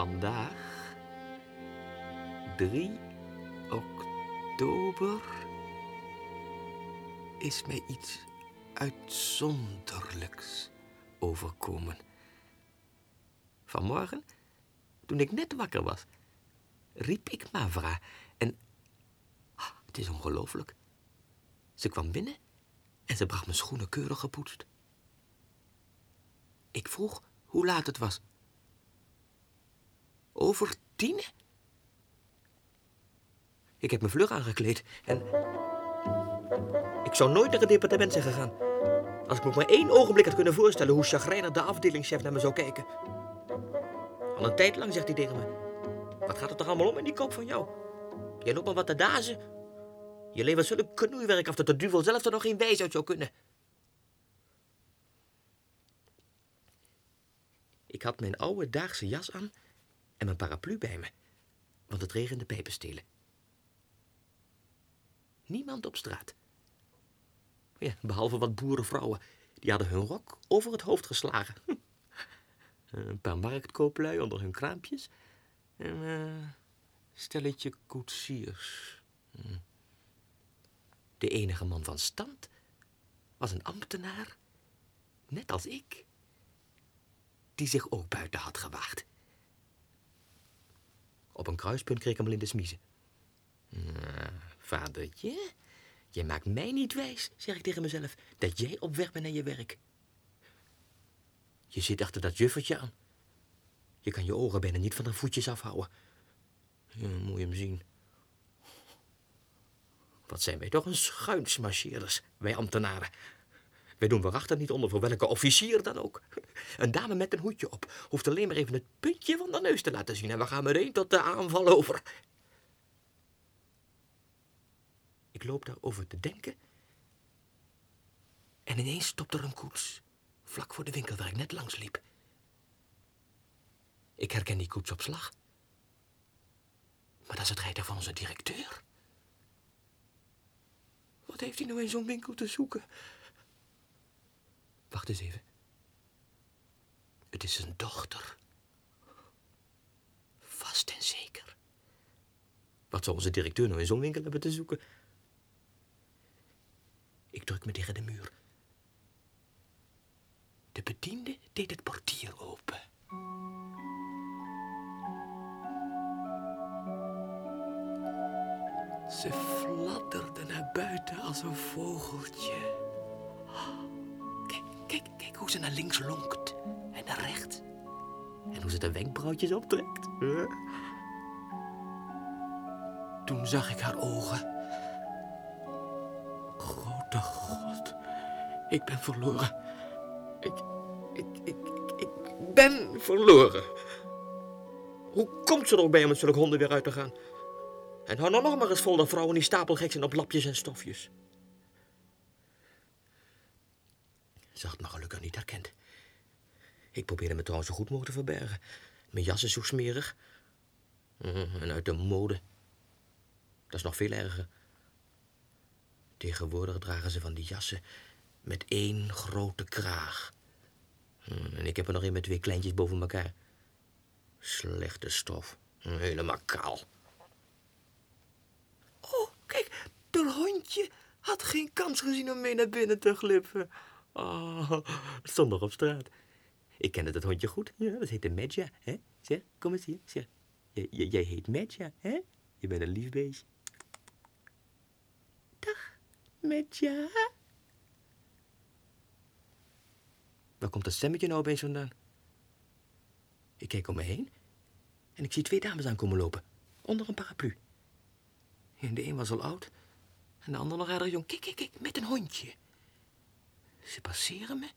Vandaag, 3 oktober, is mij iets uitzonderlijks overkomen. Vanmorgen, toen ik net wakker was, riep ik Mavra en... Ah, het is ongelooflijk. Ze kwam binnen en ze bracht mijn schoenen keurig gepoetst. Ik vroeg hoe laat het was. Over tien? Ik heb me vlug aangekleed en... Ik zou nooit naar het departement zijn gegaan. Als ik me maar één ogenblik had kunnen voorstellen hoe chagrijnig de afdelingschef naar me zou kijken. Al een tijd lang zegt hij tegen me... Wat gaat het toch allemaal om in die kop van jou? Jij loopt maar wat te dazen. Je levert zulk knoeiwerk af dat de duvel zelf er nog geen wijs uit zou kunnen. Ik had mijn oude daagse jas aan en mijn paraplu bij me, want het regende pijpenstelen. Niemand op straat. Ja, behalve wat boerenvrouwen. Die hadden hun rok over het hoofd geslagen. Een paar marktkooplui onder hun kraampjes. En een uh, stelletje koetsiers. Hm. De enige man van stand was een ambtenaar, net als ik, die zich ook buiten had gewaagd. Op een kruispunt kreeg ik hem al in de smiezen. Nou, vadertje, je maakt mij niet wijs, zeg ik tegen mezelf, dat jij op weg bent naar je werk. Je zit achter dat juffertje aan. Je kan je ogen bijna niet van de voetjes afhouden. Ja, moet je hem zien. Wat zijn wij toch een schuinsmarcheerders, wij ambtenaren. Wij doen waarachtig niet onder voor welke officier dan ook. Een dame met een hoedje op hoeft alleen maar even het puntje van de neus te laten zien... en we gaan meteen tot de aanval over. Ik loop daarover te denken... en ineens stopt er een koets... vlak voor de winkel waar ik net langs liep. Ik herken die koets op slag. Maar dat is het rijtuig van onze directeur. Wat heeft hij nou in zo'n winkel te zoeken? Wacht eens even. Het is zijn dochter. Vast en zeker. Wat zou onze directeur nou in zo'n winkel hebben te zoeken? Ik druk me tegen de muur. De bediende deed het portier open. Ze fladderde naar buiten als een vogeltje. Kijk, kijk, hoe ze naar links lonkt en naar rechts. En hoe ze de wenkbrauwtjes optrekt. Toen zag ik haar ogen. Grote God, ik ben verloren. Ik, ik, ik, ik, ik ben verloren. Hoe komt ze er ook bij om met zulke honden weer uit te gaan? En hou nou nog maar eens vol dat vrouwen die stapelgek zijn op lapjes en stofjes. Ze had me gelukkig niet herkend. Ik probeerde me trouwens zo goed mogelijk te verbergen. Mijn jas is zo smerig. En uit de mode. Dat is nog veel erger. Tegenwoordig dragen ze van die jassen met één grote kraag. En ik heb er nog een met twee kleintjes boven elkaar. Slechte stof. Helemaal kaal. De hondje had geen kans gezien om mee naar binnen te glippen. Oh, nog op straat. Ik kende dat hondje goed. Ja, dat heette Medja, hè? Zeg, kom eens hier. Zeg, jij heet Medja, hè? Je bent een lief beestje. Dag, Medja. Waar komt dat stemmetje nou opeens vandaan? Ik kijk om me heen en ik zie twee dames aankomen lopen, onder een paraplu. En de een was al oud en de ander nog erg jong. Kijk, kijk, kijk, met een hondje. Ze passeren me.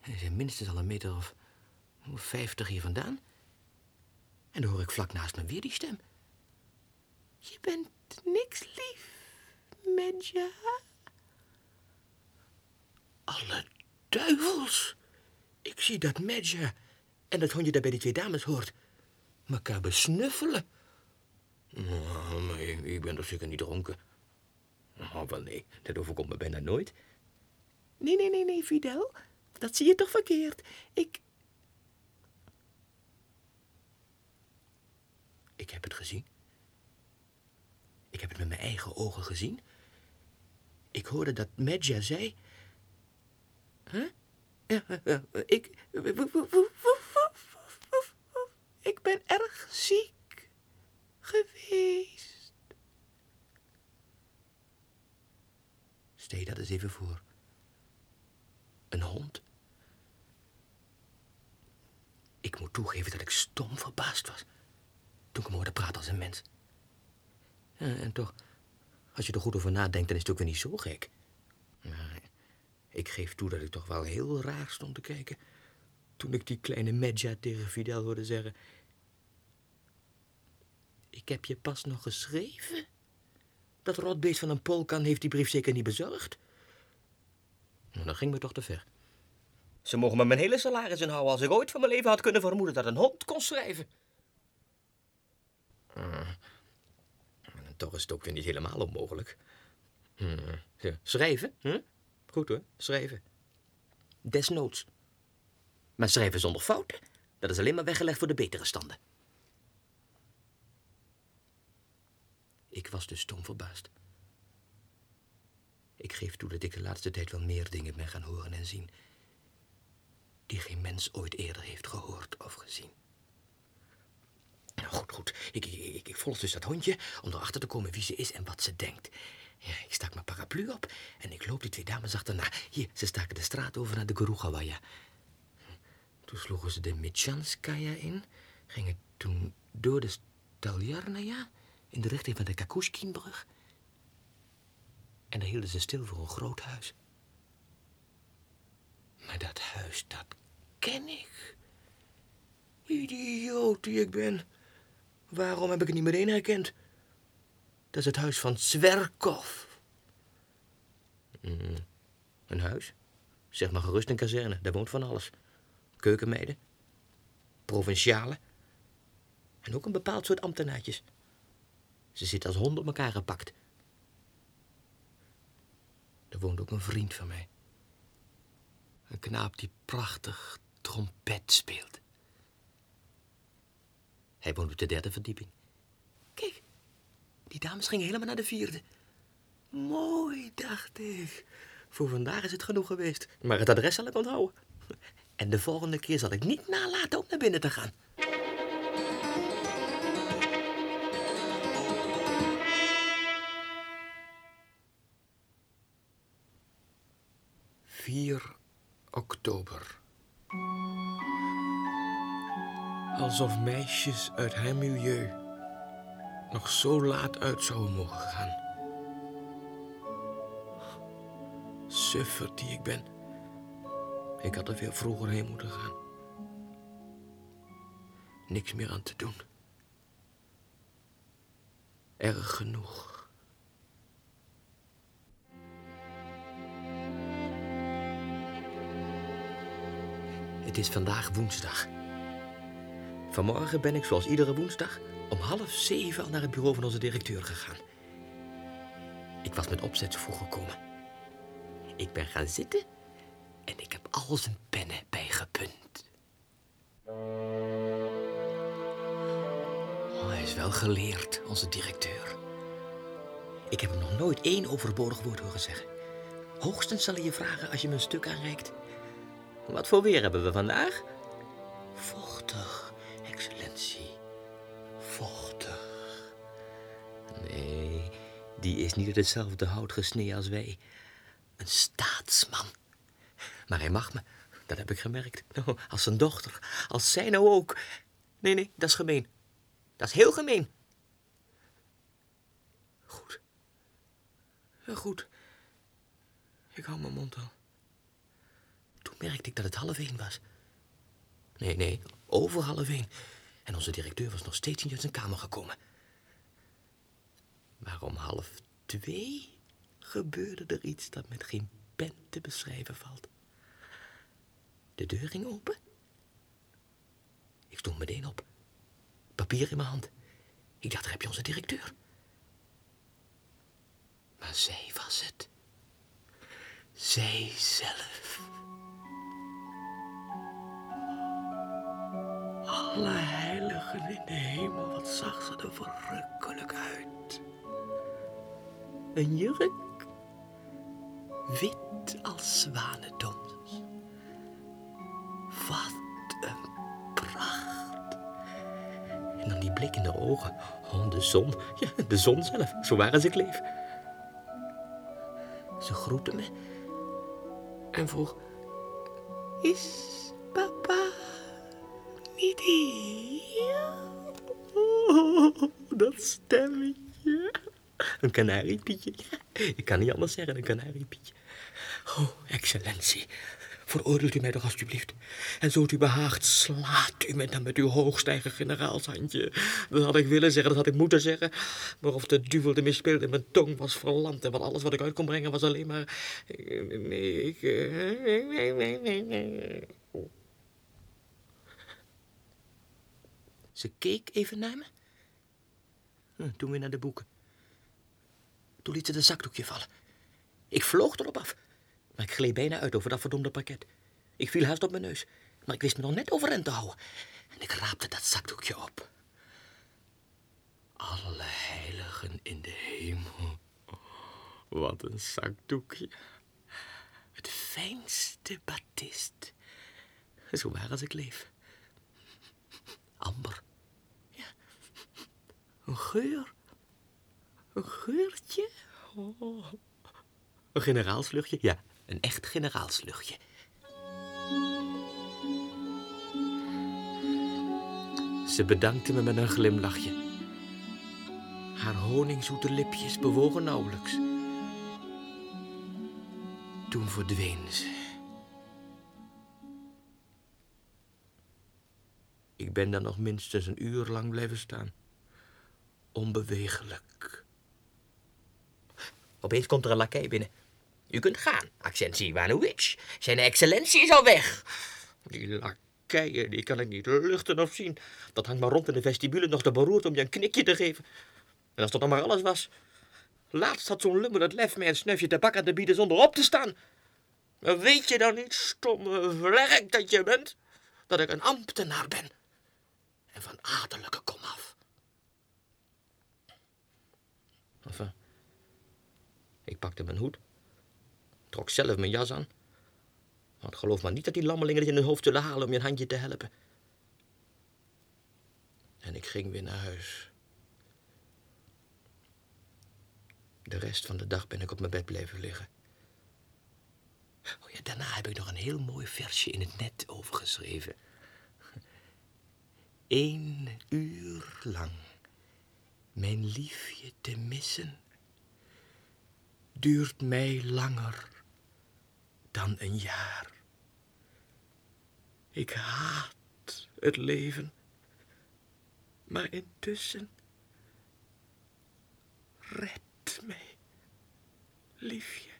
En ze zijn minstens al een meter of vijftig hier vandaan. En dan hoor ik vlak naast me weer die stem. Je bent niks lief, Medja. Alle duivels. Ik zie dat Medja en dat hondje daar bij die twee dames hoort. Mekaar besnuffelen. Oh, maar ik ben toch zeker niet dronken. Oh, wel nee, dat overkomt me bijna nooit. Nee, nee, nee, nee, Fidel. Dat zie je toch verkeerd. Ik... Ik heb het gezien. Ik heb het met mijn eigen ogen gezien. Ik hoorde dat Medja zei. Huh? Ik. Ik ben erg ziek geweest. Stel je dat eens even voor. Een hond. Ik moet toegeven dat ik stom verbaasd was. Toen ik hem hoorde praten als een mens. en toch, als je er goed over nadenkt, dan is het ook weer niet zo gek. Maar ik geef toe dat ik toch wel heel raar stond te kijken. Toen ik die kleine Medja tegen Fidel hoorde zeggen. Ik heb je pas nog geschreven. Dat rotbeest van een polkan heeft die brief zeker niet bezorgd. Nou, dat ging me toch te ver. Ze mogen me mijn hele salaris inhouden als ik ooit van mijn leven had kunnen vermoeden dat een hond kon schrijven. Uh, toch is het ook weer niet helemaal onmogelijk. Uh, schrijven? Goed hoor, schrijven. Desnoods. Maar schrijven zonder fouten, dat is alleen maar weggelegd voor de betere standen. Ik was dus stom verbaasd. Ik geef toe dat ik de laatste tijd wel meer dingen ben gaan horen en zien. die geen mens ooit eerder heeft gehoord of gezien. Nou, goed, goed. Ik, ik, ik, volg dus dat hondje om erachter te komen wie ze is en wat ze denkt. Ik stak mijn paraplu op en ik loop die twee dames achterna. Hier, ze staken de straat over naar de Gorugawaya. Toen sloegen ze de Michanskaya in, gingen toen door de Staljarnaya in de richting van de Kakushkinbrug. En daar hielden ze stil voor een groot huis. Maar dat huis, dat ken ik. Idioot die ik ben. Waarom heb ik het niet meteen herkend? Dat is het huis van Zwerkov. Mm, een huis? Zeg maar gerust een kazerne, daar woont van alles. Keukenmeiden, provincialen en ook een bepaald soort ambtenaartjes. Ze zitten als honden op elkaar gepakt. Er woont ook een vriend van mij. Een knaap die prachtig trompet speelt. Hij woont op de derde verdieping. Kijk, die dames gingen helemaal naar de vierde. Mooi, dacht ik. Voor vandaag is het genoeg geweest. Maar het adres zal ik onthouden. En de volgende keer zal ik niet nalaten om naar binnen te gaan. 4 oktober. Alsof meisjes uit haar milieu nog zo laat uit zouden mogen gaan. Suffer die ik ben. Ik had er veel vroeger heen moeten gaan. Niks meer aan te doen. Erg genoeg. Het is vandaag woensdag. Vanmorgen ben ik zoals iedere woensdag om half zeven al naar het bureau van onze directeur gegaan. Ik was met opzet vroeg gekomen. Ik ben gaan zitten en ik heb al zijn pennen bijgepunt. Oh, hij is wel geleerd, onze directeur. Ik heb hem nog nooit één overbodig woord horen zeggen. Hoogstens zal hij je vragen als je me een stuk aanreikt. Wat voor weer hebben we vandaag? Vochtig, excellentie. Vochtig. Nee, die is niet uit hetzelfde hout gesneden als wij. Een staatsman. Maar hij mag me, dat heb ik gemerkt. Oh, als zijn dochter, als zij nou ook. Nee, nee, dat is gemeen. Dat is heel gemeen. Goed. Goed. Ik hou mijn mond al merkte ik dat het half één was. Nee, nee, over half één. En onze directeur was nog steeds niet uit zijn kamer gekomen. Maar om half twee gebeurde er iets dat met geen pen te beschrijven valt. De deur ging open. Ik stond meteen op. Papier in mijn hand. Ik dacht, heb je onze directeur. Maar zij was het. Zij zelf. Alle heilige heiligen in de hemel, wat zag ze er verrukkelijk uit. Een jurk, wit als zwanendons. Wat een pracht. En dan die blik in de ogen. Oh, de zon. Ja, de zon zelf. Zo waar als ik leef. Ze groette me en vroeg... Is? Oh, dat stemmetje. Een kanariepietje. Ik kan niet anders zeggen, een kanariepietje. Oh, excellentie. Veroordeelt u mij toch alstublieft. En zo het u behaagt, slaat u me dan met uw hoogstijger generaalshandje. Dat had ik willen zeggen, dat had ik moeten zeggen. Maar of de duivel de speelde, mijn tong was verlamd. En van alles wat ik uit kon brengen was alleen maar... Nee, ik... Nee, Ze keek even naar me. Hm, toen weer naar de boeken. Toen liet ze de zakdoekje vallen. Ik vloog erop af. Maar ik gleed bijna uit over dat verdomde pakket. Ik viel haast op mijn neus. Maar ik wist me nog net overeind te houden. En ik raapte dat zakdoekje op. Alle heiligen in de hemel. Wat een zakdoekje. Het fijnste batist. Zo waar als ik leef. Amber. Een geur. Een geurtje. Oh. Een generaalsluchtje? Ja, een echt generaalsluchtje. Ze bedankte me met een glimlachje. Haar honingzoete lipjes bewogen nauwelijks. Toen verdween ze. Ik ben dan nog minstens een uur lang blijven staan. Onbewegelijk. Opeens komt er een lakij binnen. U kunt gaan, Accentie Iwanowitsch. Zijn excellentie is al weg. Die lakeien, die kan ik niet luchten of zien. Dat hangt maar rond in de vestibule nog te beroerd om je een knikje te geven. En als dat dan maar alles was. Laatst had zo'n lummel het lef mij een snufje tabak aan te bieden zonder op te staan. Weet je dan niet, stomme vlerk dat je bent, dat ik een ambtenaar ben? En van adellijke kom af. Enfin, ik pakte mijn hoed trok zelf mijn jas aan. Want geloof maar niet dat die lammelingen het in hun hoofd zullen halen om je handje te helpen. En ik ging weer naar huis. De rest van de dag ben ik op mijn bed blijven liggen. Oh ja, daarna heb ik nog een heel mooi versje in het net overgeschreven. Eén uur lang mijn liefje te missen duurt mij langer dan een jaar. Ik haat het leven, maar intussen red mij, liefje.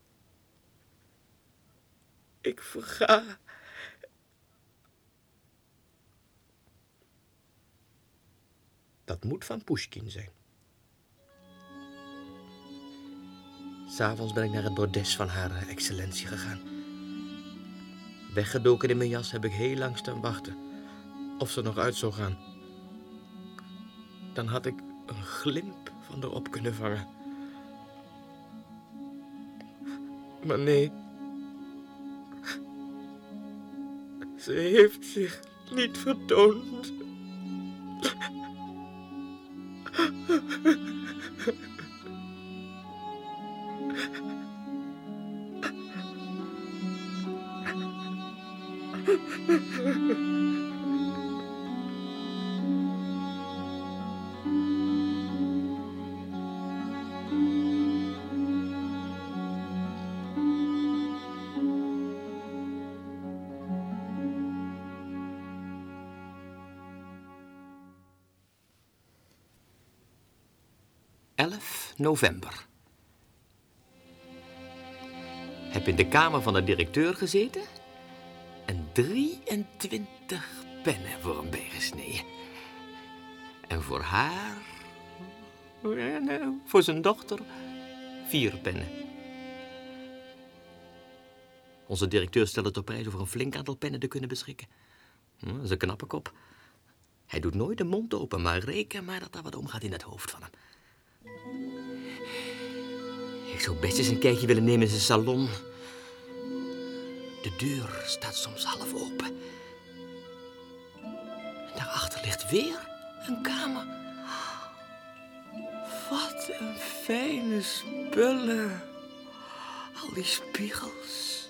Ik verga. Dat moet van Pushkin zijn. S'avonds ben ik naar het bordes van haar excellentie gegaan. Weggedoken in mijn jas heb ik heel lang staan wachten. Of ze nog uit zou gaan. Dan had ik een glimp van erop kunnen vangen. Maar nee. Ze heeft zich niet vertoond. November. Heb in de kamer van de directeur gezeten en 23 pennen voor hem bijgesneden. En voor haar, voor zijn dochter, vier pennen. Onze directeur stelde het op prijs over een flink aantal pennen te kunnen beschikken. Hm, dat is een knappe kop. Hij doet nooit de mond open, maar reken maar dat er wat omgaat in het hoofd van hem. Zou best eens een kijkje willen nemen in zijn salon. De deur staat soms half open. En daarachter ligt weer een kamer. Wat een fijne spullen. Al die spiegels.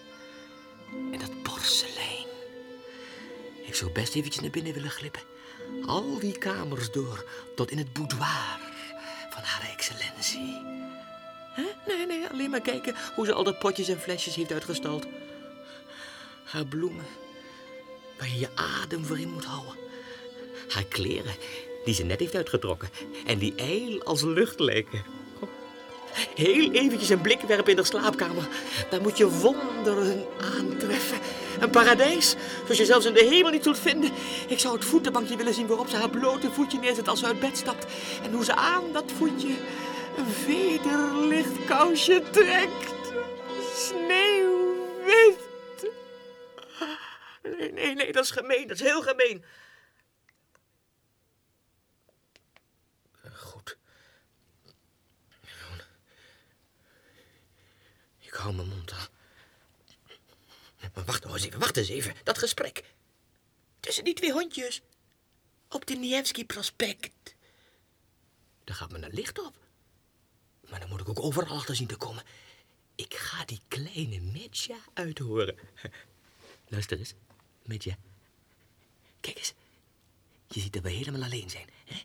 En dat porselein. Ik zou best eventjes naar binnen willen glippen. Al die kamers door, tot in het boudoir van haar excellentie. Alleen maar kijken hoe ze al dat potjes en flesjes heeft uitgestald. Haar bloemen, waar je je adem voor in moet houden. Haar kleren, die ze net heeft uitgetrokken en die ijl als lucht lijken. Heel eventjes een blik werpen in de slaapkamer. Daar moet je wonderen aantreffen. Een paradijs, zoals je zelfs in de hemel niet zult vinden. Ik zou het voetenbankje willen zien waarop ze haar blote voetje neerzet als ze uit bed stapt. En hoe ze aan dat voetje een vederlicht kousje trekt. Sneeuwwit. Nee, nee, nee, dat is gemeen. Dat is heel gemeen. Goed. Ik hou mijn mond aan. Maar wacht eens even, wacht eens even. Dat gesprek. Tussen die twee hondjes. Op de Nievski Prospect. Daar gaat me een licht op. Maar dan moet ik ook overal achter zien te komen. Ik ga die kleine Medja uithoren. Luister eens, Medja. Kijk eens. Je ziet dat we helemaal alleen zijn. Hè?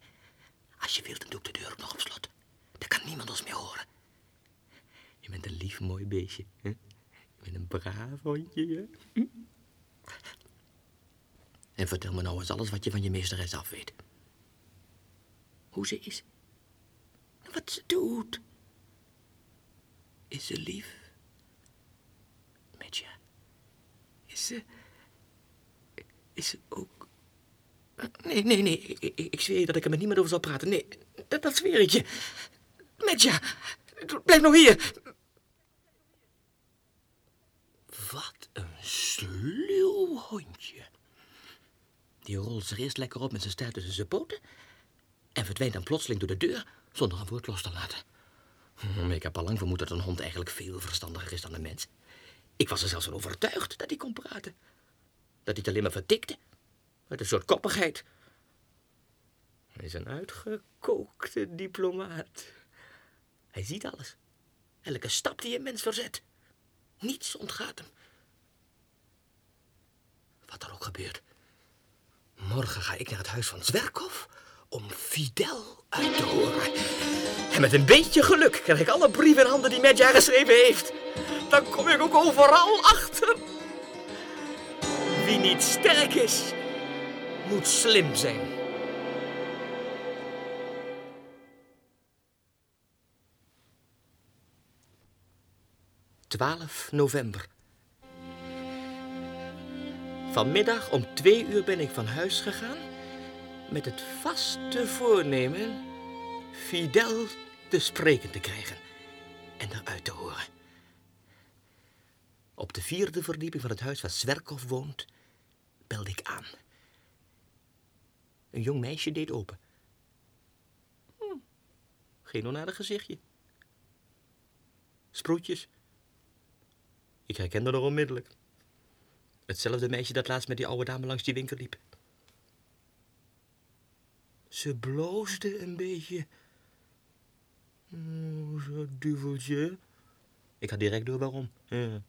Als je wilt, dan doe ik de deur ook nog op slot. Dan kan niemand ons meer horen. Je bent een lief mooi beestje. Hè? Je bent een braaf hondje. En vertel me nou eens alles wat je van je meesteres af weet. Hoe ze is. Wat ze doet. Is ze lief? Medja. Is ze... Is ze ook... Nee, nee, nee. Ik, ik zweer je dat ik er met niemand over zal praten. Nee, dat, dat zweer ik je. Medja, blijf nou hier. Wat een sluw hondje. Die rolt zich eerst lekker op met zijn staart tussen zijn poten... en verdwijnt dan plotseling door de deur zonder een woord los te laten. Ik heb al lang vermoed dat een hond eigenlijk veel verstandiger is dan een mens. Ik was er zelfs van overtuigd dat hij kon praten. Dat hij het alleen maar vertikte. Uit een soort koppigheid. Hij is een uitgekookte diplomaat. Hij ziet alles. Elke stap die een mens verzet. Niets ontgaat hem. Wat er ook gebeurt. Morgen ga ik naar het huis van Zwerkov om Fidel uit te horen. Met een beetje geluk krijg ik alle brieven in handen die Medja geschreven heeft. Dan kom ik ook overal achter. Wie niet sterk is, moet slim zijn. Twaalf november. Vanmiddag om twee uur ben ik van huis gegaan met het vaste voornemen Fidel te spreken te krijgen en eruit te horen. Op de vierde verdieping van het huis waar Zwerkov woont, belde ik aan. Een jong meisje deed open. Hm, geen onaardig gezichtje. Sproetjes. Ik herkende haar onmiddellijk. Hetzelfde meisje dat laatst met die oude dame langs die winkel liep. Ze bloosde een beetje. Oh, zo duveltje. Ik had direct door waarom. Ja.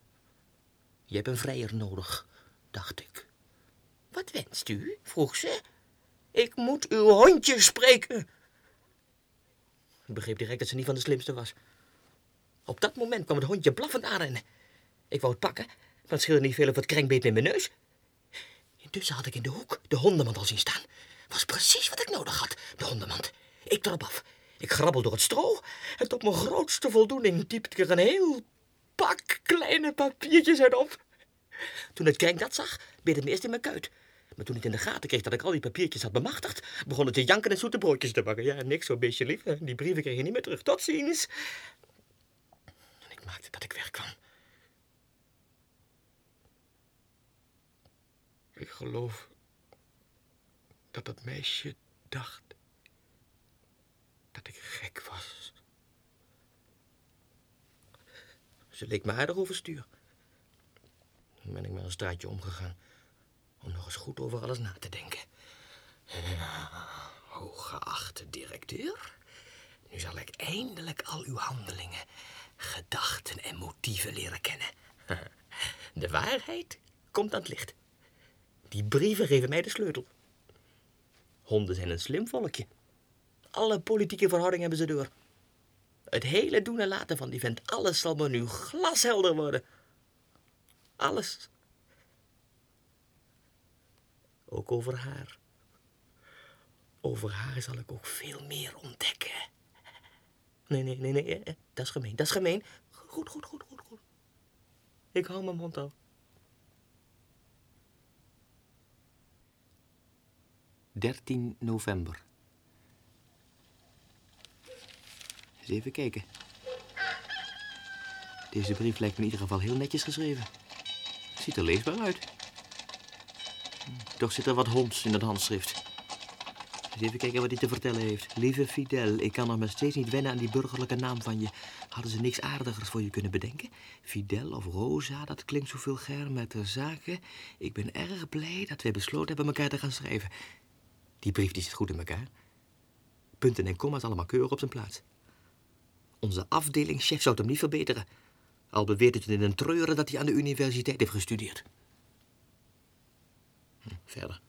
Je hebt een vrijer nodig, dacht ik. Wat wenst u? vroeg ze. Ik moet uw hondje spreken. Ik begreep direct dat ze niet van de slimste was. Op dat moment kwam het hondje blaffend aanrennen. Ik wou het pakken, maar het scheelde niet veel of het krenkbeet met mijn neus. Intussen had ik in de hoek de hondenmand al zien staan. Was precies wat ik nodig had, de hondenmand. Ik erop af. Ik grabbel door het stro en tot mijn grootste voldoening typte ik er een heel pak kleine papiertjes uit op. Toen het krenk dat zag, beet het me eerst in mijn kuit. Maar toen ik in de gaten kreeg dat ik al die papiertjes had bemachtigd, begon het te janken en zoete broodjes te bakken. Ja, niks, zo'n beestje lief. Die brieven kreeg je niet meer terug. Tot ziens. En ik maakte dat ik wegkwam. Ik geloof dat het meisje dacht dat ik gek was. Ze leek me aardig overstuur. Toen ben ik maar een straatje omgegaan om nog eens goed over alles na te denken. Hooggeachte directeur, nu zal ik eindelijk al uw handelingen, gedachten en motieven leren kennen. De waarheid komt aan het licht. Die brieven geven mij de sleutel. Honden zijn een slim volkje. Alle politieke verhoudingen hebben ze door. Het hele doen en laten van die vent, alles zal me nu glashelder worden. Alles. Ook over haar. Over haar zal ik ook veel meer ontdekken. Nee, nee, nee, nee, dat is gemeen, dat is gemeen. Goed, goed, goed, goed, goed. Ik hou mijn mond al. 13 november. Eens even kijken. Deze brief lijkt me in ieder geval heel netjes geschreven. Ziet er leesbaar uit. Toch zit er wat honds in het handschrift. Eens even kijken wat hij te vertellen heeft. Lieve Fidel, ik kan nog maar steeds niet wennen aan die burgerlijke naam van je. Hadden ze niks aardigers voor je kunnen bedenken? Fidel of Rosa, dat klinkt zo vulgair met de zaken. Ik ben erg blij dat we besloten hebben elkaar te gaan schrijven. Die brief die zit goed in elkaar. Punten en komma's allemaal keurig op zijn plaats. Onze afdelingschef zou hem niet verbeteren. Al beweert het in een treuren dat hij aan de universiteit heeft gestudeerd. Hm, verder.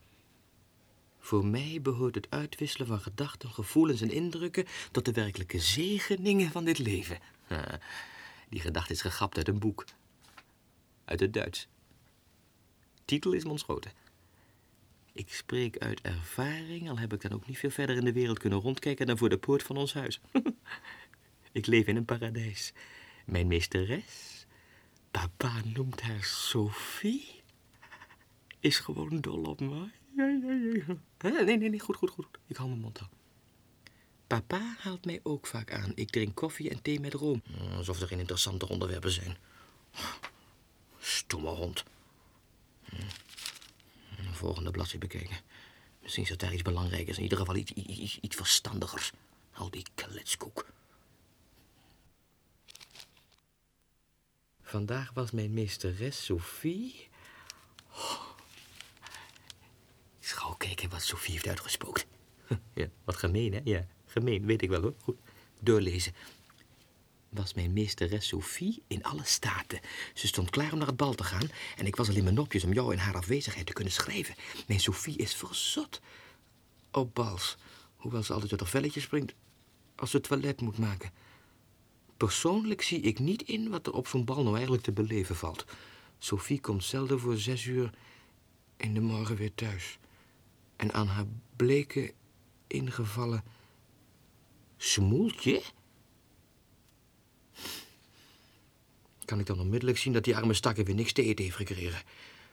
Voor mij behoort het uitwisselen van gedachten, gevoelens en indrukken tot de werkelijke zegeningen van dit leven. Die gedachte is gegapt uit een boek. Uit het Duits. Titel is me ontschoten. Ik spreek uit ervaring, al heb ik dan ook niet veel verder in de wereld kunnen rondkijken dan voor de poort van ons huis. ik leef in een paradijs. Mijn meesteres, papa noemt haar Sophie, is gewoon dol op me. Ja, ja, ja. Nee, nee, nee, goed, goed, goed. Ik hou mijn mond al. Papa haalt mij ook vaak aan. Ik drink koffie en thee met room. Alsof er geen interessante onderwerpen zijn. Stomme hond. Hm. Volgende bladzijde bekijken. Misschien zit daar iets belangrijkers. In ieder geval iets, iets, iets verstandigers. Al die kletskoek. Vandaag was mijn meesteres Sophie. Oh. Ik ga kijken wat Sophie heeft uitgespookt. Ja, wat gemeen, hè? Ja, gemeen, weet ik wel hoor. Goed, doorlezen. Was mijn meesteres Sophie in alle staten. Ze stond klaar om naar het bal te gaan en ik was al in mijn nopjes om jou in haar afwezigheid te kunnen schrijven. Mijn Sophie is verzot op bals, hoewel ze altijd uit haar velletje springt als ze toilet moet maken. Persoonlijk zie ik niet in wat er op zo'n bal nou eigenlijk te beleven valt. Sophie komt zelden voor zes uur in de morgen weer thuis. En aan haar bleke, ingevallen smoeltje... kan ik dan onmiddellijk zien dat die arme stakker weer niks te eten heeft gekregen.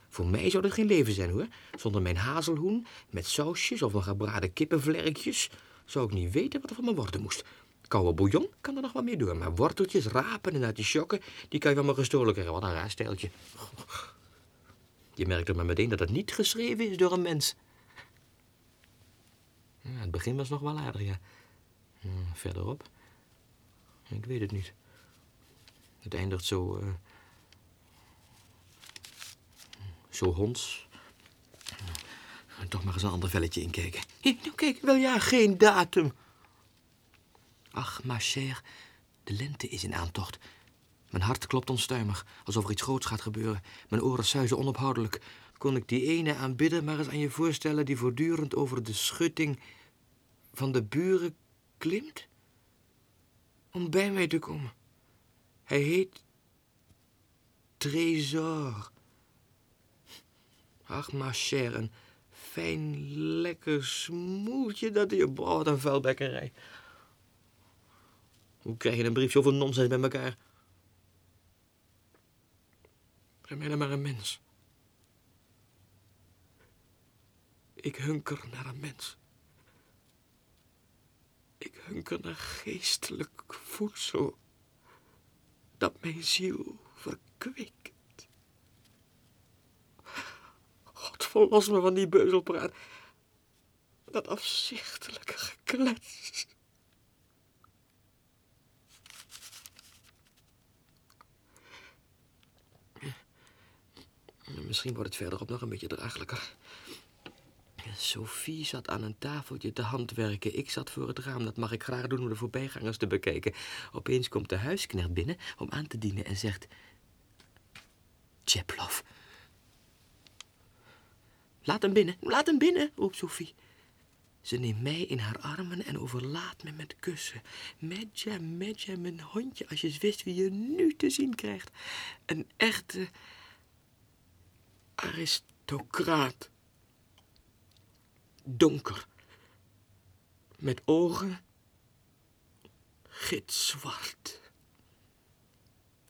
Voor mij zou dat geen leven zijn, hoor. Zonder mijn hazelhoen, met sausjes of een gebraden kippenvlerkjes... zou ik niet weten wat er van me worden moest. Koude bouillon kan er nog wat mee door, maar worteltjes, rapen en uit die chokken... die kan je van me gestolen krijgen. Wat een raar stijltje. Je merkt er maar meteen dat het niet geschreven is door een mens. Ja, het begin was nog wel aardig, ja. Verderop? Ik weet het niet. Het eindigt zo... Uh, zo honds. Toch maar eens een ander velletje inkijken. Nou kijk, wel ja, geen datum. Ach, ma chère, de lente is in aantocht. Mijn hart klopt onstuimig, alsof er iets groots gaat gebeuren. Mijn oren suizen onophoudelijk. Kon ik die ene aanbidden maar eens aan je voorstellen... die voortdurend over de schutting van de buren klimt? Om bij mij te komen. Hij heet Trésor. Ach, ma chère, een fijn, lekker smoeltje dat je brood een vuilbekkerij. Hoe krijg je een briefje over nonsens bij elkaar? Geef mij dan maar een mens. Ik hunker naar een mens. Ik hunker naar geestelijk voedsel dat mijn ziel verkwikt. God, verlos me van die beuzelpraat. Dat afzichtelijke geklets. Misschien wordt het verderop nog een beetje draaglijker. Sophie zat aan een tafeltje te handwerken. Ik zat voor het raam. Dat mag ik graag doen om de voorbijgangers te bekijken. Opeens komt de huisknecht binnen om aan te dienen en zegt... Tjeplov. Laat hem binnen, laat hem binnen, roept Sophie. Ze neemt mij in haar armen en overlaat me met kussen. Medja, Medja, mijn hondje, als je wist wie je nu te zien krijgt. Een echte aristocraat. Donker. Met ogen gitzwart.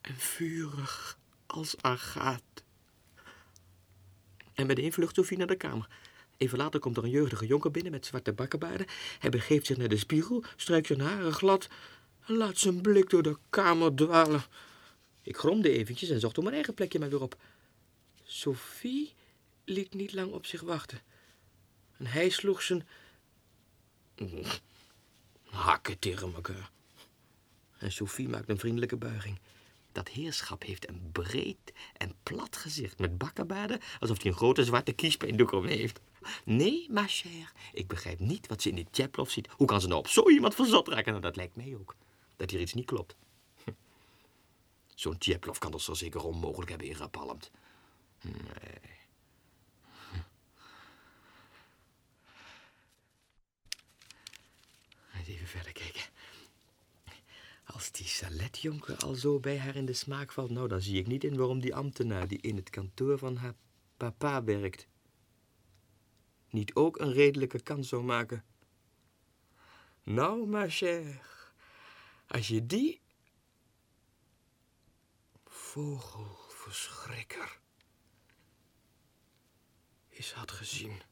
En vurig als agaat. En meteen vlucht Sophie naar de kamer. Even later komt er een jeugdige jonker binnen met zwarte bakkenbaarden. Hij begeeft zich naar de spiegel, strijkt zijn haren glad en laat zijn blik door de kamer dwalen. Ik gromde eventjes en zocht op mijn eigen plekje maar weer op. Sophie liet niet lang op zich wachten. En hij sloeg zijn hakken tegen elkaar. En Sophie maakt een vriendelijke buiging. Dat heerschap heeft een breed en plat gezicht met bakkenbaarden, alsof hij een grote zwarte kiespijndoek om heeft. Nee, ma chère, ik begrijp niet wat ze in die Tjeplov ziet. Hoe kan ze nou op zo iemand verzot raken? Nou, dat lijkt mij ook. Dat hier iets niet klopt. Zo'n Tjeplov kan toch zo zeker onmogelijk hebben ingepalmd. Nee. Even verder kijken. Als die saletjonker al zo bij haar in de smaak valt, nou, dan zie ik niet in waarom die ambtenaar die in het kantoor van haar papa werkt, niet ook een redelijke kans zou maken. Nou, ma chère, als je die vogelverschrikker eens had gezien.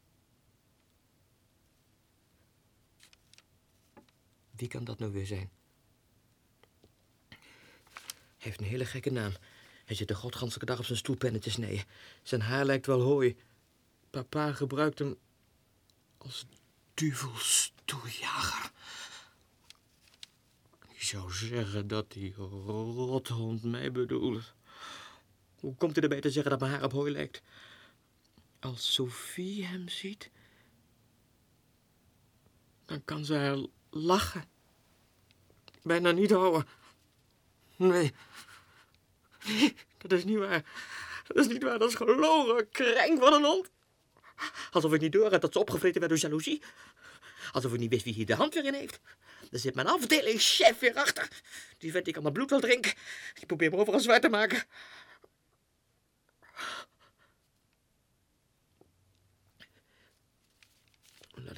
Wie kan dat nou weer zijn? Hij heeft een hele gekke naam. Hij zit de godganselijke dag op zijn stoelpennen te snijden. Zijn haar lijkt wel hooi. Papa gebruikt hem als duvelstoeljager. Ik zou zeggen dat die rothond mij bedoelt. Hoe komt hij erbij te zeggen dat mijn haar op hooi lijkt? Als Sophie hem ziet, dan kan ze haar lachen. Bijna niet houden. Nee. Nee, dat is niet waar. Dat is niet waar, dat is gelogen. Kreng van een hond. Alsof ik niet door had dat ze opgevreten werd door jaloezie. Alsof ik niet wist wie hier de hand weer in heeft. Er zit mijn afdelingschef weer achter. Die vindt ik mijn bloed wil drinken. Ik probeer me overal zwaar te maken.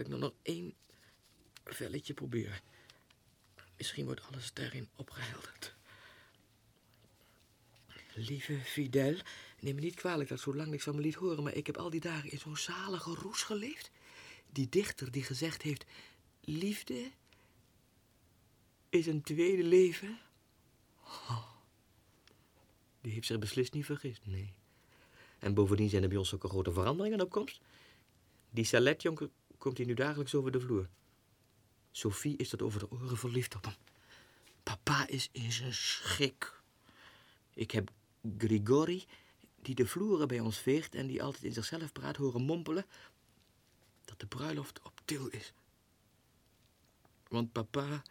Ik nog één velletje proberen. Misschien wordt alles daarin opgehelderd. Lieve Fidel, neem me niet kwalijk dat zo lang niks van me liet horen, maar ik heb al die dagen in zo'n zalige roes geleefd. Die dichter die gezegd heeft, liefde is een tweede leven. Oh, die heeft zich beslist niet vergist, nee. En bovendien zijn er bij ons zulke grote veranderingen op komst. Die saletjonker komt hier nu dagelijks over de vloer. Sophie is tot over de oren verliefd op hem. Papa is in zijn schik. Ik heb Grigori, die de vloeren bij ons veegt en die altijd in zichzelf praat, horen mompelen dat de bruiloft op til is. Want papa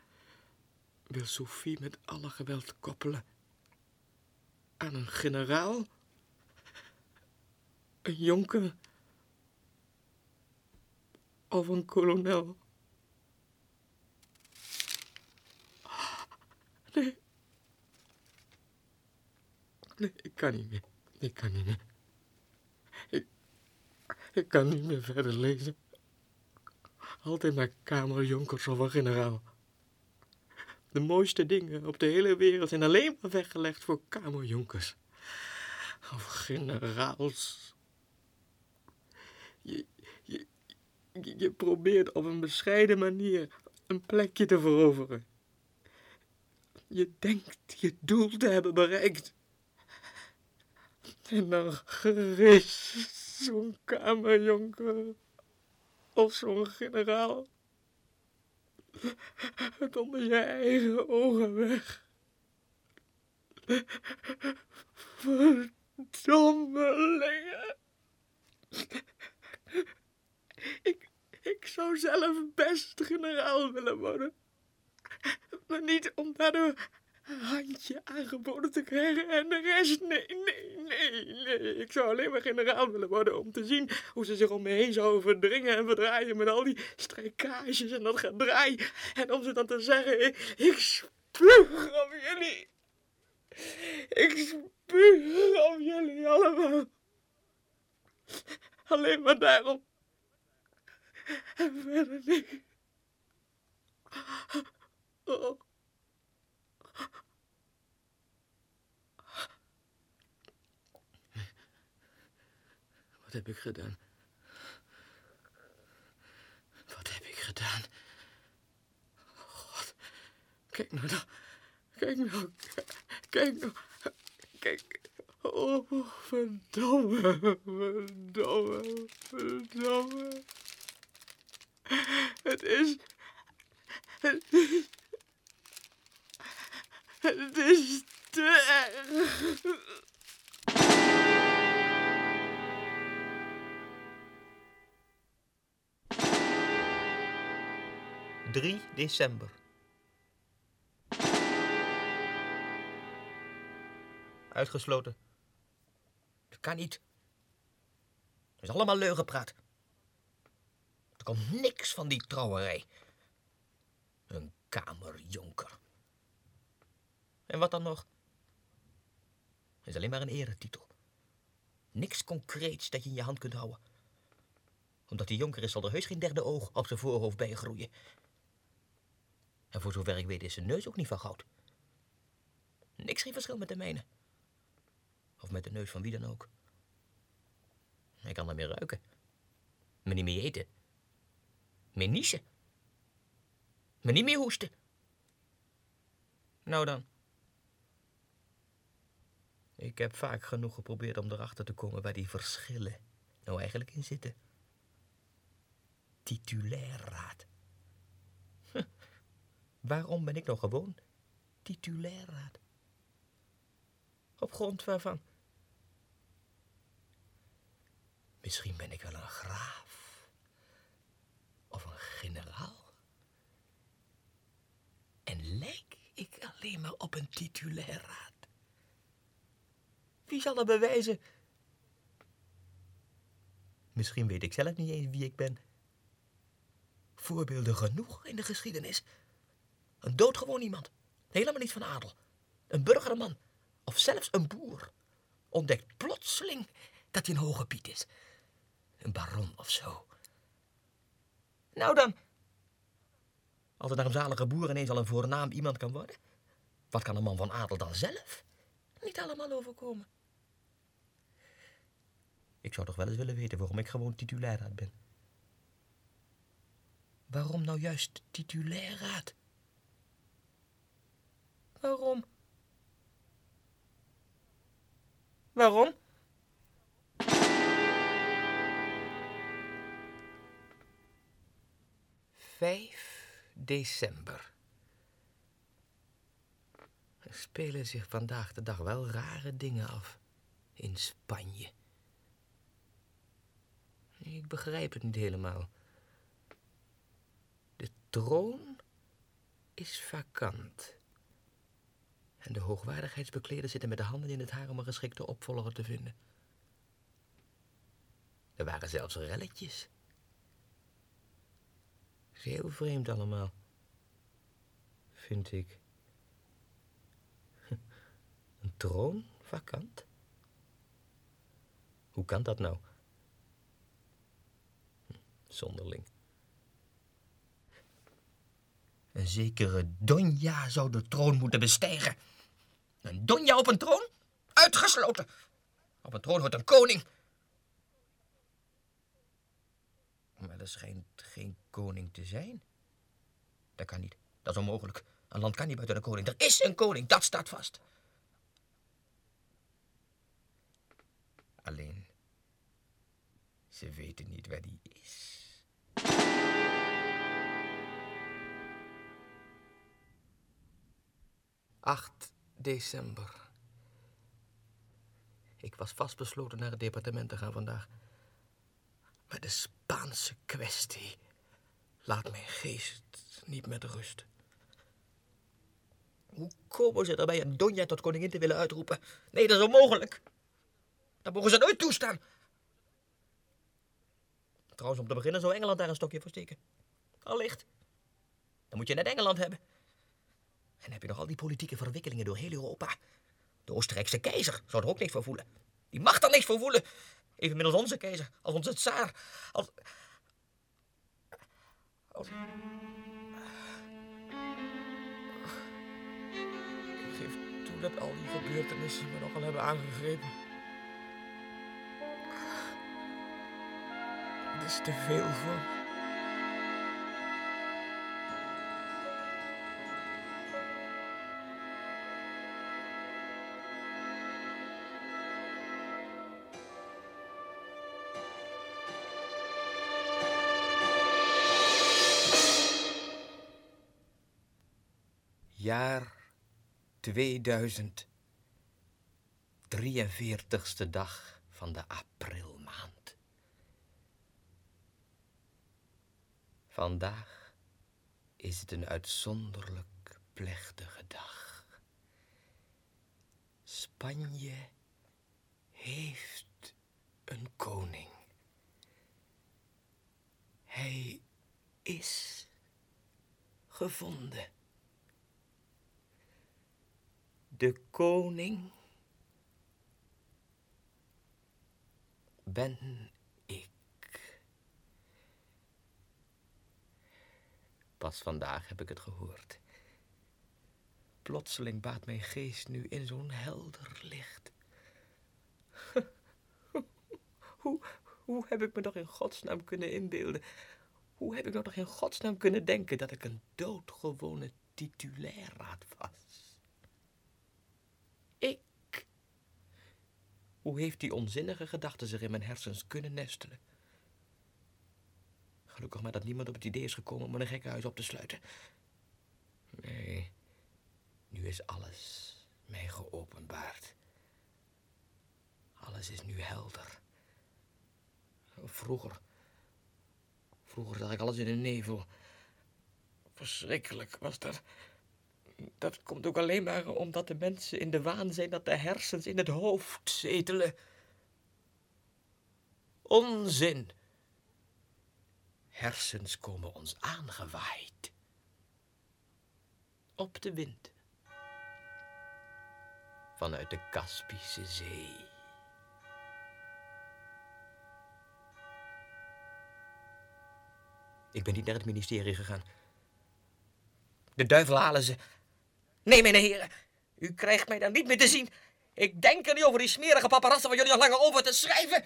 wil Sophie met alle geweld koppelen aan een generaal, een jonker of een kolonel. Nee. Nee, ik kan niet meer. Ik kan niet meer. Ik, ik kan niet meer verder lezen. Altijd maar kamerjonkers of een generaal. De mooiste dingen op de hele wereld zijn alleen maar weggelegd voor kamerjonkers. Of generaals. Je, je, probeert op een bescheiden manier een plekje te veroveren. Je denkt je doel te hebben bereikt. En dan gerust zo'n kamerjonker Of zo'n generaal. Het onder je eigen ogen weg. Verdommelingen. Ik, ik zou zelf best generaal willen worden. Maar niet om daardoor een handje aangeboden te krijgen en de rest. Nee, nee, nee, nee. Ik zou alleen maar generaal willen worden om te zien hoe ze zich om me heen zouden verdringen en verdraaien met al die strijkages en dat gedraai. En om ze dan te zeggen, ik, ik spuug op jullie. Ik spuug op jullie allemaal. Alleen maar daarom. En verder niks. Oh. Wat heb ik gedaan? Wat heb ik gedaan? God, kijk nou dan. Kijk nou. Kijk nou. Kijk. Oh, verdomme. Verdomme. Verdomme. Het is... Het is... Te erg. 3 december. Uitgesloten. Dat kan niet. Het is allemaal leugenpraat. Er komt niks van die trouwerij. Een kamerjonker. En wat dan nog? Is alleen maar een eretitel. Niks concreets dat je in je hand kunt houden. Omdat die jonker is, zal er heus geen derde oog op zijn voorhoofd bijgroeien. En voor zover ik weet is zijn neus ook niet van goud. Niks geen verschil met de mijne. Of met de neus van wie dan ook. Hij kan er meer ruiken. Maar niet meer eten. Meer niezen. Maar niet meer hoesten. Nou dan. Ik heb vaak genoeg geprobeerd om erachter te komen waar die verschillen nou eigenlijk in zitten. Titulairraad. Waarom ben ik nog gewoon titulairraad? Op grond waarvan? Misschien ben ik wel een graaf. Of een generaal. En lijk ik alleen maar op een titulairraad. Wie zal dat bewijzen? Misschien weet ik zelf niet eens wie ik ben. Voorbeelden genoeg in de geschiedenis. Een doodgewoon iemand. Helemaal niet van adel. Een burgerman. Of zelfs een boer. Ontdekt plotseling dat hij een hoge piet is. Een baron of zo. Nou dan. Als een armzalige boer ineens al een voornaam iemand kan worden. Wat kan een man van adel dan zelf? Niet allemaal overkomen. Ik zou toch wel eens willen weten waarom ik gewoon titulairraad ben. Waarom nou juist titulairraad? Waarom? Waarom? Vijf december. Er spelen zich vandaag de dag wel rare dingen af in Spanje. Ik begrijp het niet helemaal. De troon is vakant. En de hoogwaardigheidsbekleders zitten met de handen in het haar om een geschikte opvolger te vinden. Er waren zelfs relletjes. Heel vreemd allemaal. Vind ik. Een troon vakant? Hoe kan dat nou? Zonderling. Een zekere Donja zou de troon moeten bestijgen. Een Donja op een troon? Uitgesloten. Op een troon hoort een koning. Maar er schijnt geen koning te zijn? Dat kan niet. Dat is onmogelijk. Een land kan niet buiten een koning. Er is een koning, dat staat vast. Alleen, ze weten niet waar die is. ...8 december. Ik was vastbesloten naar het departement te gaan vandaag. Maar de Spaanse kwestie laat mijn geest niet met rust. Hoe komen ze erbij een Donja tot koningin te willen uitroepen? Nee, dat is onmogelijk. Dat mogen ze nooit toestaan. Trouwens, om te beginnen zou Engeland daar een stokje voor steken. Allicht. Dan moet je net Engeland hebben. En heb je nog al die politieke verwikkelingen door heel Europa. De Oostenrijkse keizer zou er ook niks voor voelen. Die mag er niks voor voelen. Evenmin als onze keizer, als onze tsaar, als... als... Ik geef toe dat al die gebeurtenissen me nogal hebben aangegrepen. Het is te veel voor Jaar 2000. 43ste dag van de aprilmaand. Vandaag is het een uitzonderlijk plechtige dag. Spanje heeft een koning. Hij is gevonden. De koning ben ik. Pas vandaag heb ik het gehoord. Plotseling baat mijn geest nu in zo'n helder licht. hoe, hoe heb ik me nog in godsnaam kunnen inbeelden? Hoe heb ik nog in godsnaam kunnen denken dat ik een doodgewone titulairraad was? Ik. Hoe heeft die onzinnige gedachte zich in mijn hersens kunnen nestelen? Gelukkig maar dat niemand op het idee is gekomen om een gekkenhuis op te sluiten. Nee, nu is alles mij geopenbaard. Alles is nu helder. Vroeger. Vroeger zag ik alles in een nevel. Verschrikkelijk was dat. Dat komt ook alleen maar omdat de mensen in de waan zijn dat de hersens in het hoofd zetelen. Onzin. Hersens komen ons aangewaaid. Op de wind. Vanuit de Kaspische Zee. Ik ben niet naar het ministerie gegaan. De duivel halen ze. Nee, mijn heren, u krijgt mij dan niet meer te zien. Ik denk er niet over die smerige paparazzen van jullie nog langer over te schrijven.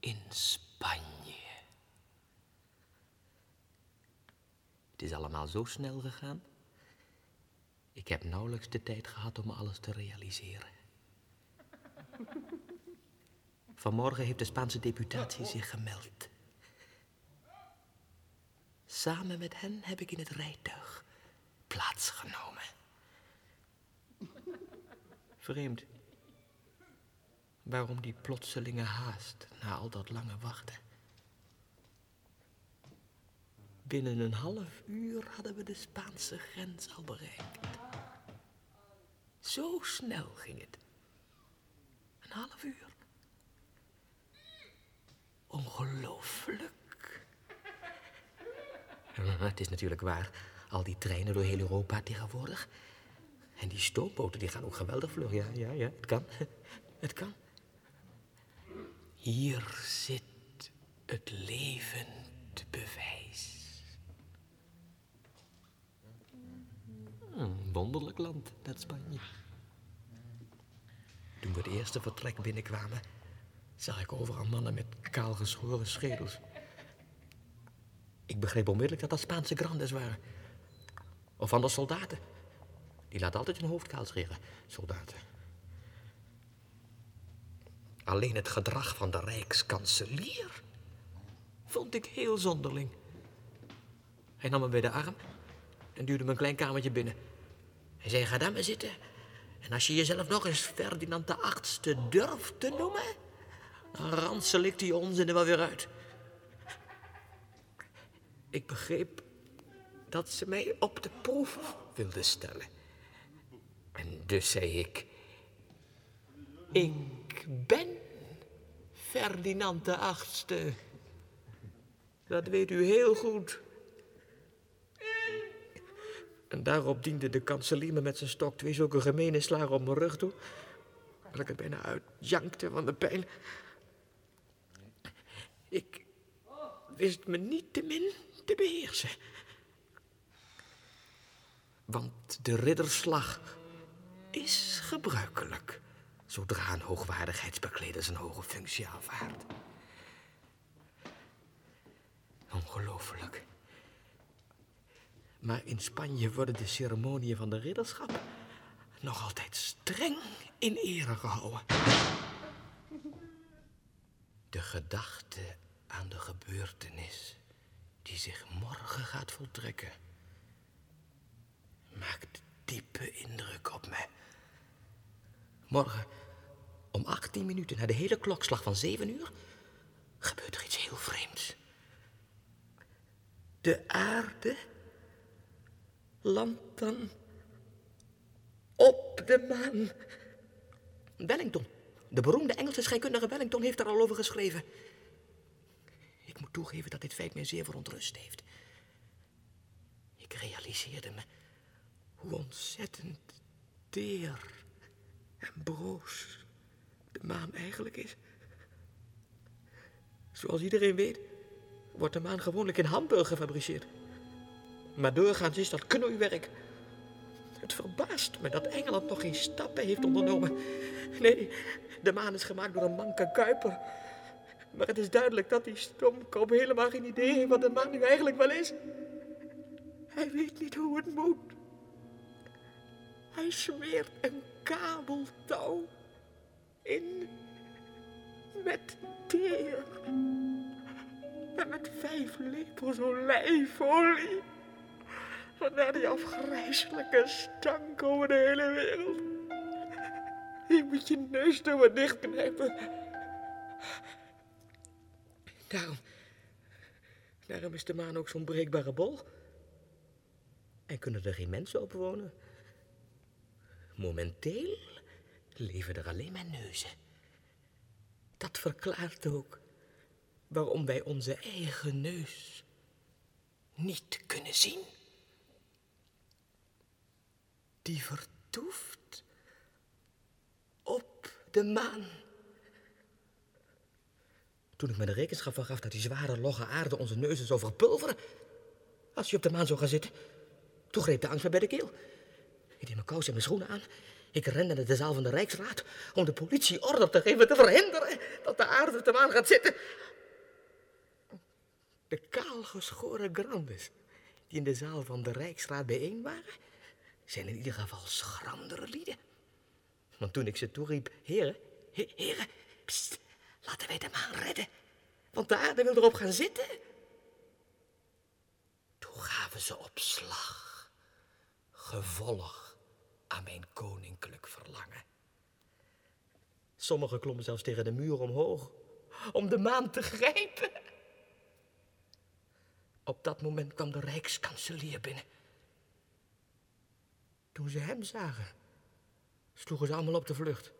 In Spanje. Het is allemaal zo snel gegaan. Ik heb nauwelijks de tijd gehad om alles te realiseren. Vanmorgen heeft de Spaanse deputatie zich gemeld. Samen met hen heb ik in het rijtuig plaatsgenomen. Vreemd. Waarom die plotselinge haast na al dat lange wachten? Binnen een half uur hadden we de Spaanse grens al bereikt. Zo snel ging het. Een half uur. Ongelooflijk. Het is natuurlijk waar. Al die treinen door heel Europa tegenwoordig. En die stoomboten die gaan ook geweldig vlug. Ja, ja, ja. Het kan. Het kan. Hier zit het levend bewijs. Een wonderlijk land, dat Spanje. Toen we het eerste vertrek binnenkwamen, zag ik overal mannen met kaalgeschoren schedels. Ik begreep onmiddellijk dat dat Spaanse grandes waren. Of anders soldaten. Die laten altijd hun hoofd kaal scheren, soldaten. Alleen het gedrag van de rijkskanselier vond ik heel zonderling. Hij nam me bij de arm en duwde me een klein kamertje binnen. Hij zei, ga daar maar zitten. En als je jezelf nog eens Ferdinand de Achtste durft te noemen... dan ransel ik die onzin er wel weer uit. Ik begreep dat ze mij op de proef wilde stellen. En dus zei ik... Ik ben Ferdinand de Achtste. Dat weet u heel goed. En daarop diende de kanselier me met zijn stok twee zulke gemene slagen op mijn rug toe. Dat ik er bijna uitjankte van de pijn. Ik wist me niet te min te beheersen. Want de ridderslag is gebruikelijk zodra een hoogwaardigheidsbekleder zijn hoge functie aanvaardt. Ongelooflijk. Maar in Spanje worden de ceremoniën van de ridderschap nog altijd streng in ere gehouden. De gedachte aan de gebeurtenis die zich morgen gaat voltrekken maakt diepe indruk op mij. Morgen, om 18 minuten na de hele klokslag van 7 uur, gebeurt er iets heel vreemds. De aarde landt dan op de maan. Wellington, de beroemde Engelse scheikundige Wellington, heeft er al over geschreven. Ik moet toegeven dat dit feit mij zeer verontrust heeft. Ik realiseerde me hoe ontzettend teer en broos de maan eigenlijk is. Zoals iedereen weet, wordt de maan gewoonlijk in Hamburg gefabriceerd. Maar doorgaans is dat knoeiwerk. Het verbaast me dat Engeland nog geen stappen heeft ondernomen. Nee, de maan is gemaakt door een manke kuiper. Maar het is duidelijk dat die stomkop helemaal geen idee heeft wat de maan nu eigenlijk wel is. Hij weet niet hoe het moet. Hij smeert een kabeltouw in met teer. En met vijf lepels olijfolie. Vandaar die afgrijzelijke stank over de hele wereld. Je moet je neus door wat dichtknijpen. Daarom, daarom is de maan ook zo'n breekbare bol. En kunnen er geen mensen op wonen. Momenteel leven er alleen maar neuzen. Dat verklaart ook waarom wij onze eigen neus niet kunnen zien. Die vertoeft op de maan. Toen ik me de rekenschap van gaf dat die zware, logge aarde onze neuzen zou verpulveren. als je op de maan zou gaan zitten. Toen greep de angst me bij de keel. Ik deed mijn kous en mijn schoenen aan. Ik rende naar de zaal van de Rijksraad om de politie order te geven te verhinderen dat de aarde de maan gaat zitten. De kaalgeschoren grandes die in de zaal van de Rijksraad bijeen waren, zijn in ieder geval schrandere lieden. Want toen ik ze toeriep, heren, he- heren, pst, laten wij de maan redden, want de aarde wil erop gaan zitten. Toen gaven ze op slag, gevolg aan mijn koninklijk verlangen. Sommigen klommen zelfs tegen de muur omhoog om de maan te grijpen. Op dat moment kwam de rijkskanselier binnen. Toen ze hem zagen, sloegen ze allemaal op de vlucht.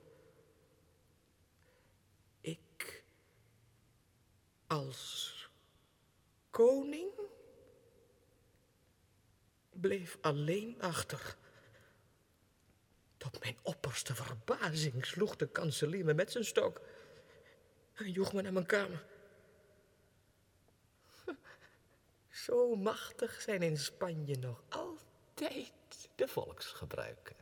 Ik als koning bleef alleen achter. Tot mijn opperste verbazing sloeg de kanselier me met zijn stok en joeg me naar mijn kamer. Zo machtig zijn in Spanje nog altijd de volksgebruiken.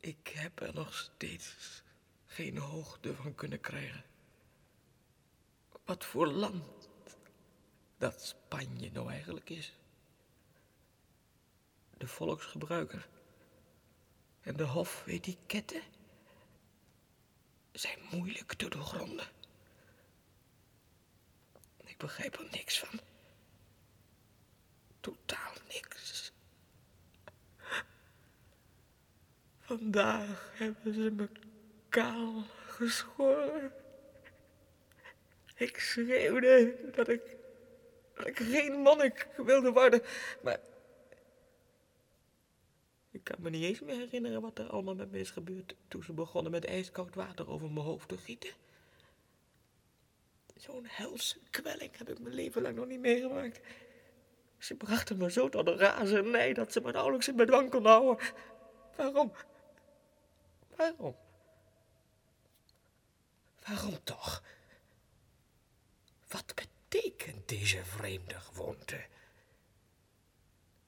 Ik heb er nog steeds geen hoogte van kunnen krijgen. Wat voor land dat Spanje nou eigenlijk is. De volksgebruiker en de hofetiketten zijn moeilijk te doorgronden. Ik begrijp er niks van. Totaal niks. Vandaag hebben ze me kaal geschoren. Ik schreeuwde dat ik, dat ik geen monnik wilde worden, maar... Ik kan me niet eens meer herinneren wat er allemaal met me is gebeurd toen ze begonnen met ijskoud water over mijn hoofd te gieten. Zo'n helse kwelling heb ik mijn leven lang nog niet meegemaakt. Ze brachten me zo tot een razernij dat ze me nauwelijks in bedwang kon houden. Waarom? Waarom? Waarom toch? Wat betekent deze vreemde gewoonte?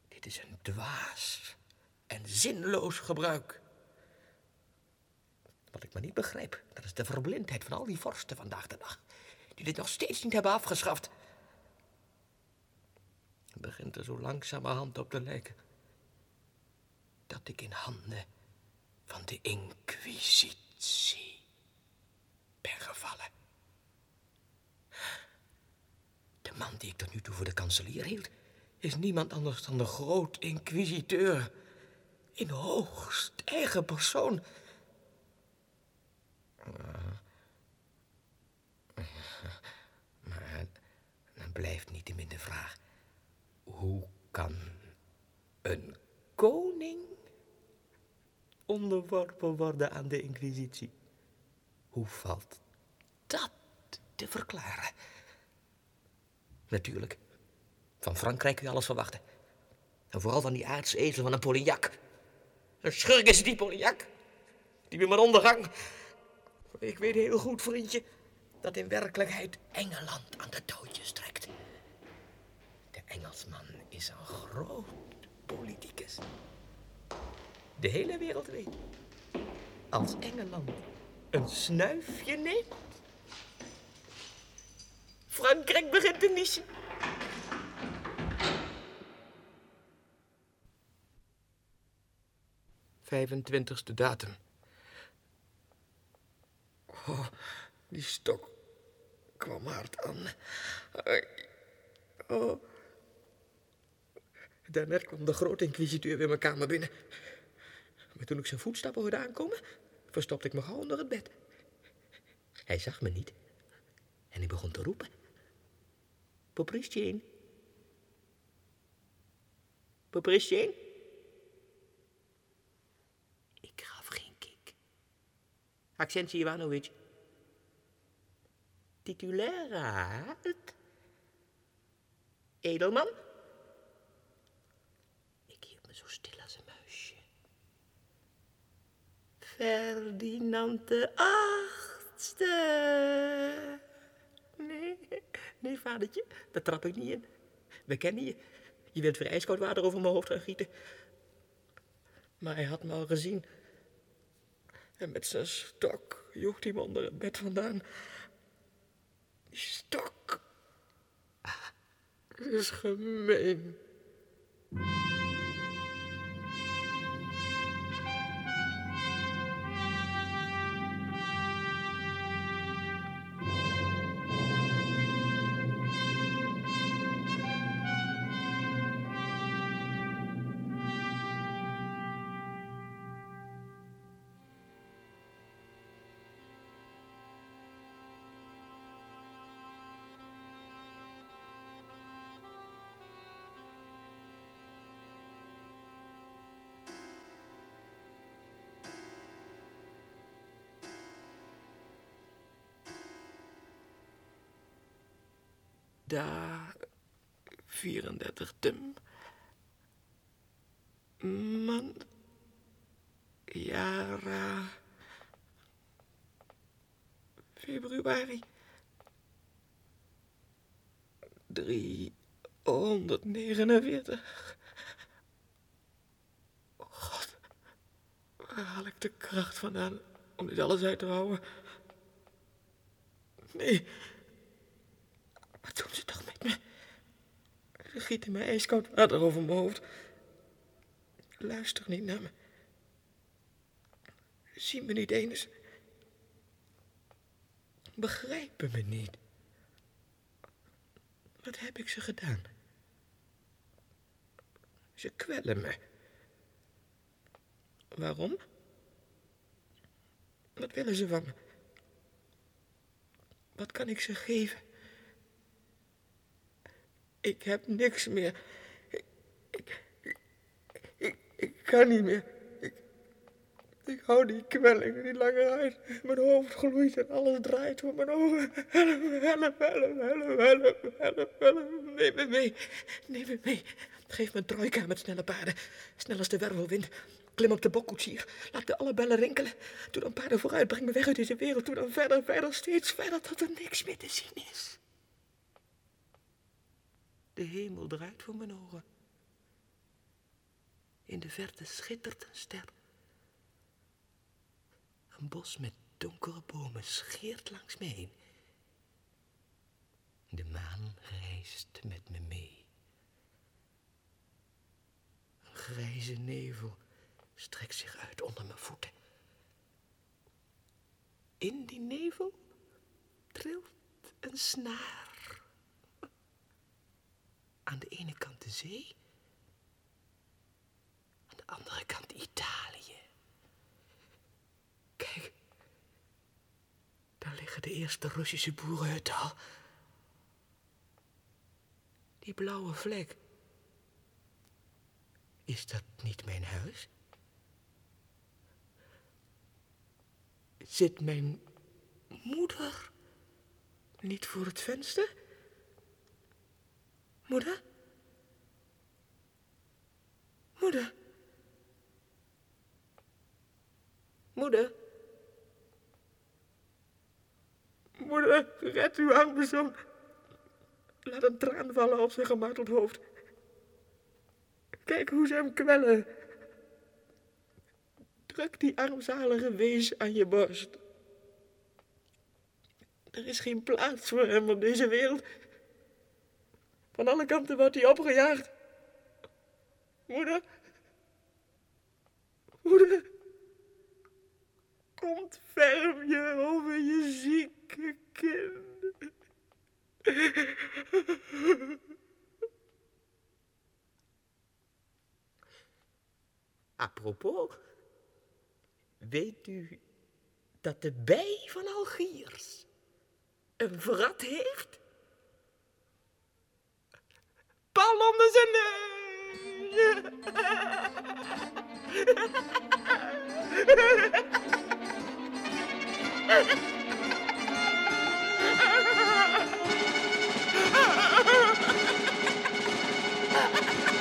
Dit is een dwaas en zinloos gebruik. Wat ik maar niet begrijp, dat is de verblindheid van al die vorsten vandaag de dag, die dit nog steeds niet hebben afgeschaft. Het begint er zo langzamerhand op te lijken dat ik in handen van de Inquisitie ben gevallen. De man die ik tot nu toe voor de kanselier hield, is niemand anders dan de groot inquisiteur. In hoogst eigen persoon. Maar dan blijft niettemin de vraag: hoe kan een koning onderworpen worden aan de Inquisitie? Hoe valt dat te verklaren? Natuurlijk, van Frankrijk kun je alles verwachten. En vooral van die aardsezel van een Polignac. Een schurk is die Polignac. Die wil mijn ondergang. Ik weet heel goed, vriendje, dat in werkelijkheid Engeland aan de touwtjes trekt. De Engelsman is een groot politicus. De hele wereld weet. Als Engeland een snuifje neemt. Frankrijk begint te niezen. Vijfentwintigste datum. Oh, die stok kwam hard aan. Oh. Daarna kwam de grote inquisiteur weer mijn kamer binnen. Maar toen ik zijn voetstappen hoorde aankomen, verstopte ik me gauw onder het bed. Hij zag me niet. En hij begon te roepen. Popristjen. Popristjen. Ik gaf geen kik. Accentie Ivanovic. Titulair raad. Edelman. Ik hield me zo stil als een muisje. Ferdinand de achtste. Nee, nee, vadertje, daar trap ik niet in. We kennen je. Je wilt weer ijskoud water over mijn hoofd gaan gieten. Maar hij had me al gezien. En met zijn stok joeg hij me onder het bed vandaan. Die stok. is gemeen. Da 34 Tum. Man. Jara. Februari. 349. God, waar haal ik de kracht vandaan om dit alles uit te houden? Nee. Wat doen ze toch met me? Ze gieten mij ijskoud water over mijn hoofd. Luister niet naar me. Zie me niet eens. Begrijpen me niet. Wat heb ik ze gedaan? Ze kwellen me. Waarom? Wat willen ze van me? Wat kan ik ze geven? Ik heb niks meer. Ik, ik, ik, kan niet meer. Ik, ik hou die kwelling niet langer uit. Mijn hoofd gloeit en alles draait voor mijn ogen. Help, help, help, help, help, help, help. Neem me mee. Neem me mee. Geef me een trojka met snelle paarden. Snel als de wervelwind. Klim op de bokkoetsier. Laat de alle bellen rinkelen. Doe dan paarden vooruit. Breng me weg uit deze wereld. Doe dan verder, verder, steeds verder tot er niks meer te zien is. De hemel draait voor mijn ogen. In de verte schittert een ster. Een bos met donkere bomen scheert langs me heen. De maan reist met me mee. Een grijze nevel strekt zich uit onder mijn voeten. In die nevel trilt een snaar. Aan de ene kant de zee, aan de andere kant Italië. Kijk, daar liggen de eerste Russische boerenhutten al. Die blauwe vlek. Is dat niet mijn huis? Zit mijn moeder niet voor het venster? Moeder? Moeder? Moeder? Moeder, red uw arme zoon. Laat een traan vallen op zijn gemarteld hoofd. Kijk hoe ze hem kwellen. Druk die armzalige wees aan je borst. Er is geen plaats voor hem op deze wereld. Van alle kanten wordt hij opgejaagd. Moeder. Moeder. Ontferm je over je zieke kind. Apropos, weet u dat de bij van Algiers een vrat heeft? pal onder zijn neus. Ha